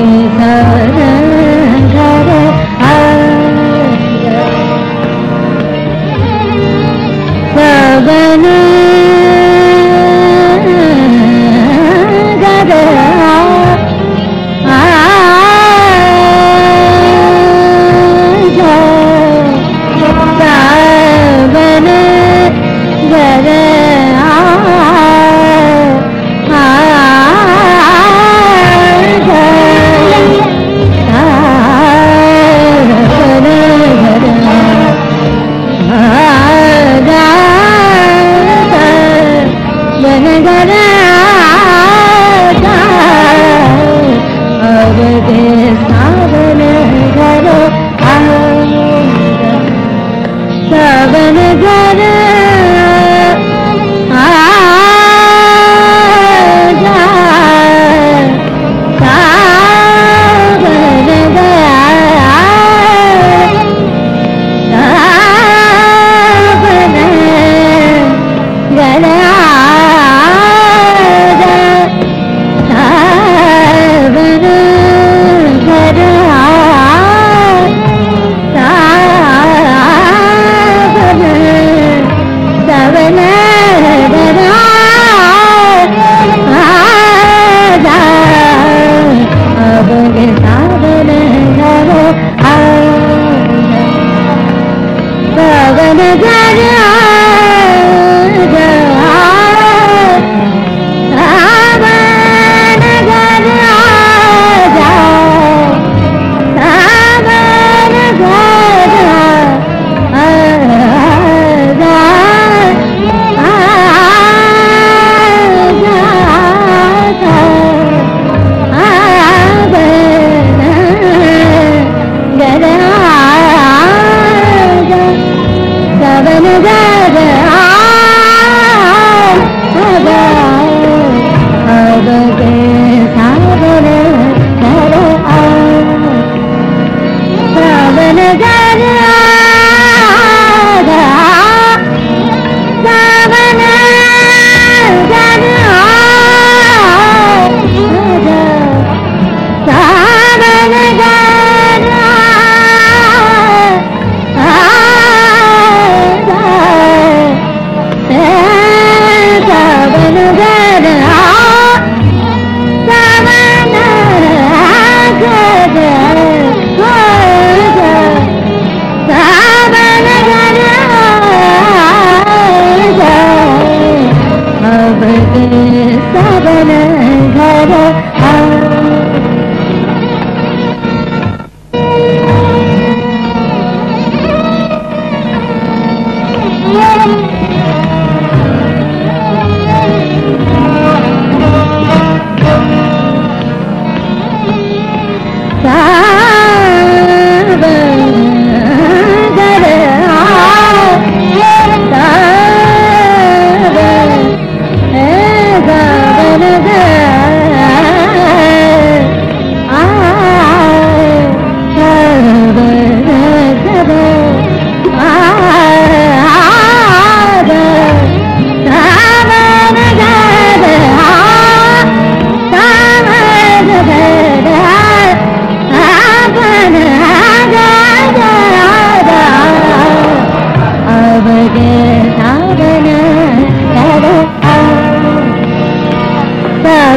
Radhe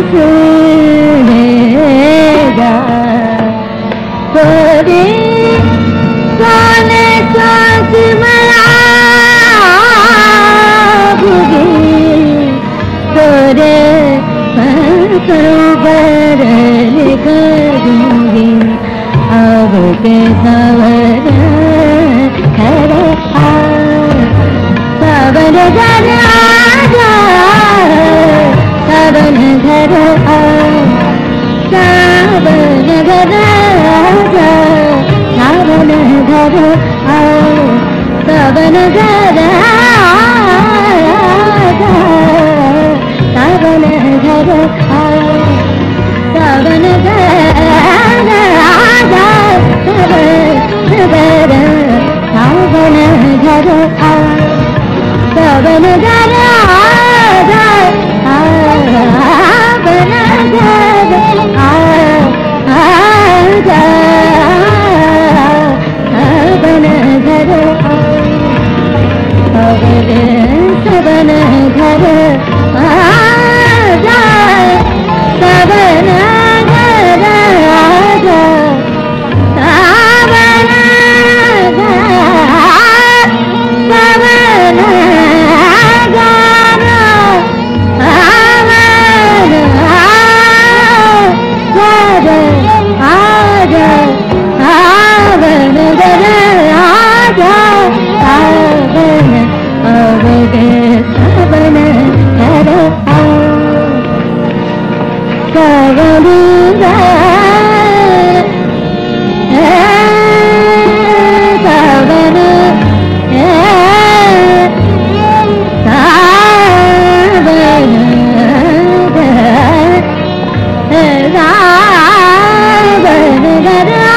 Thank you. ధర ధర ధర ధర ధర Hare